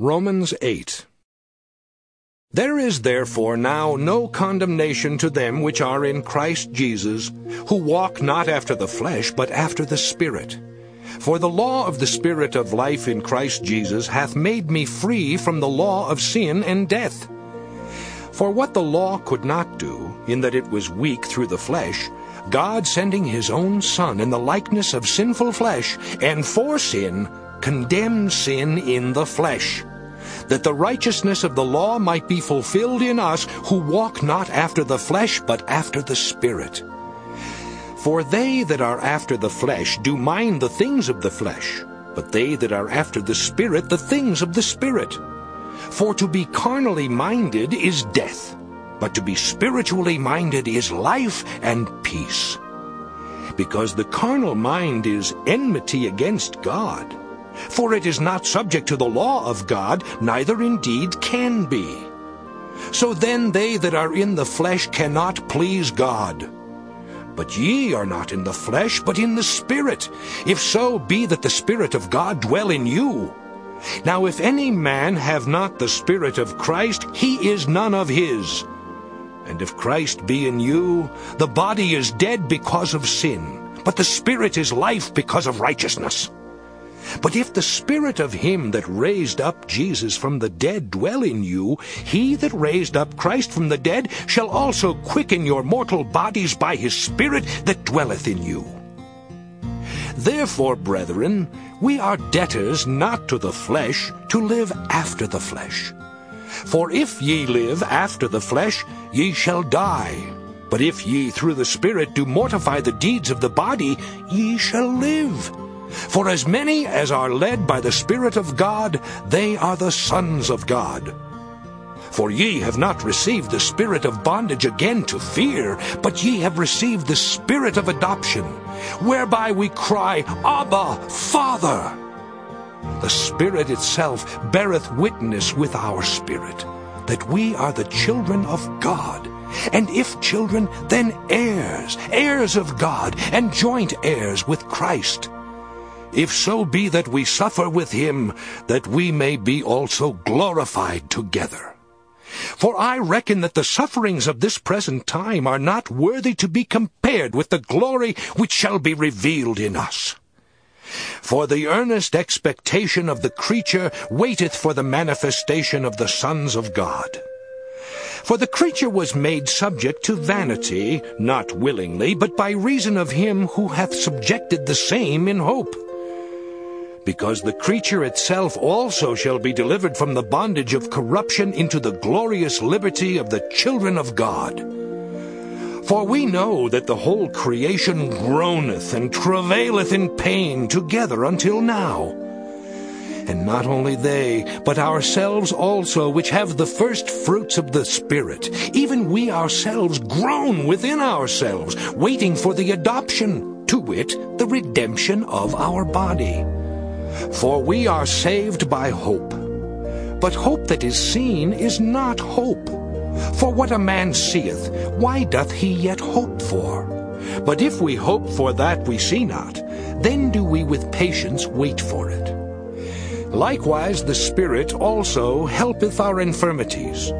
Romans 8 There is therefore now no condemnation to them which are in Christ Jesus, who walk not after the flesh, but after the Spirit. For the law of the Spirit of life in Christ Jesus hath made me free from the law of sin and death. For what the law could not do, in that it was weak through the flesh, God sending his own Son in the likeness of sinful flesh, and for sin, condemned sin in the flesh, that the righteousness of the law might be fulfilled in us who walk not after the flesh, but after the Spirit. For they that are after the flesh do mind the things of the flesh, but they that are after the Spirit the things of the Spirit. For to be carnally minded is death, but to be spiritually minded is life and peace. Because the carnal mind is enmity against God for it is not subject to the law of God, neither indeed can be. So then they that are in the flesh cannot please God. But ye are not in the flesh, but in the Spirit, if so be that the Spirit of God dwell in you. Now if any man have not the Spirit of Christ, he is none of his. And if Christ be in you, the body is dead because of sin, but the Spirit is life because of righteousness. But if the Spirit of him that raised up Jesus from the dead dwell in you, he that raised up Christ from the dead shall also quicken your mortal bodies by his Spirit that dwelleth in you. Therefore, brethren, we are debtors not to the flesh, to live after the flesh. For if ye live after the flesh, ye shall die. But if ye through the Spirit do mortify the deeds of the body, ye shall live. For as many as are led by the Spirit of God, they are the sons of God. For ye have not received the spirit of bondage again to fear, but ye have received the spirit of adoption, whereby we cry, Abba, Father. The Spirit itself beareth witness with our spirit, that we are the children of God. And if children, then heirs, heirs of God, and joint heirs with Christ if so be that we suffer with him, that we may be also glorified together. For I reckon that the sufferings of this present time are not worthy to be compared with the glory which shall be revealed in us. For the earnest expectation of the creature waiteth for the manifestation of the sons of God. For the creature was made subject to vanity, not willingly, but by reason of him who hath subjected the same in hope because the creature itself also shall be delivered from the bondage of corruption into the glorious liberty of the children of God. For we know that the whole creation groaneth and travaileth in pain together until now. And not only they, but ourselves also, which have the first fruits of the Spirit, even we ourselves groan within ourselves, waiting for the adoption, to wit, the redemption of our body. For we are saved by hope. But hope that is seen is not hope. For what a man seeth, why doth he yet hope for? But if we hope for that we see not, then do we with patience wait for it. Likewise the Spirit also helpeth our infirmities.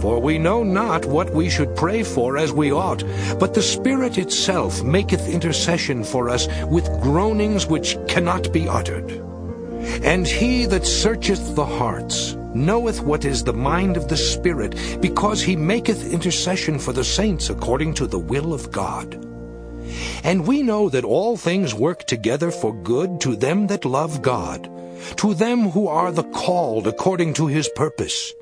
For we know not what we should pray for as we ought, but the Spirit itself maketh intercession for us with groanings which cannot be uttered. And he that searcheth the hearts knoweth what is the mind of the Spirit, because he maketh intercession for the saints according to the will of God. And we know that all things work together for good to them that love God, to them who are the called according to his purpose.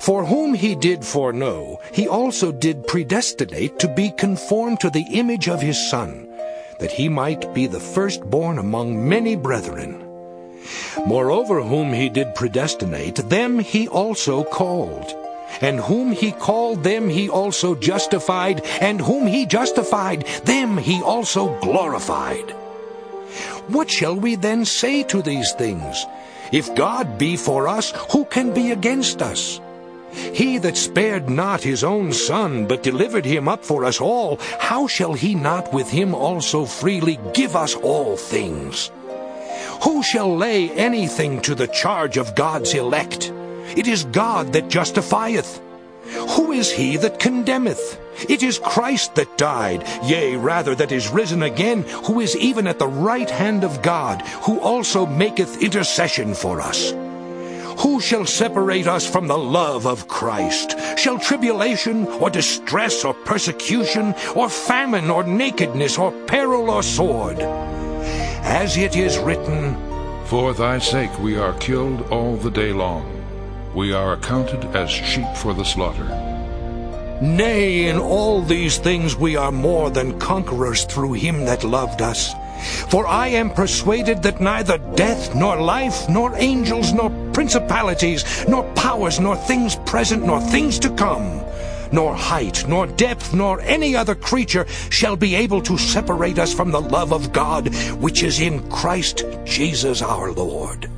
For whom he did foreknow, he also did predestinate to be conformed to the image of his Son, that he might be the firstborn among many brethren. Moreover, whom he did predestinate, them he also called. And whom he called, them he also justified. And whom he justified, them he also glorified. What shall we then say to these things? If God be for us, who can be against us? He that spared not his own Son, but delivered him up for us all, how shall he not with him also freely give us all things? Who shall lay anything to the charge of God's elect? It is God that justifieth. Who is he that condemneth? It is Christ that died, yea, rather that is risen again, who is even at the right hand of God, who also maketh intercession for us. Who shall separate us from the love of Christ? Shall tribulation, or distress, or persecution, or famine, or nakedness, or peril, or sword? As it is written, For thy sake we are killed all the day long. We are accounted as sheep for the slaughter. Nay, in all these things we are more than conquerors through him that loved us. For I am persuaded that neither death, nor life, nor angels, nor principalities, nor powers, nor things present, nor things to come, nor height, nor depth, nor any other creature shall be able to separate us from the love of God which is in Christ Jesus our Lord.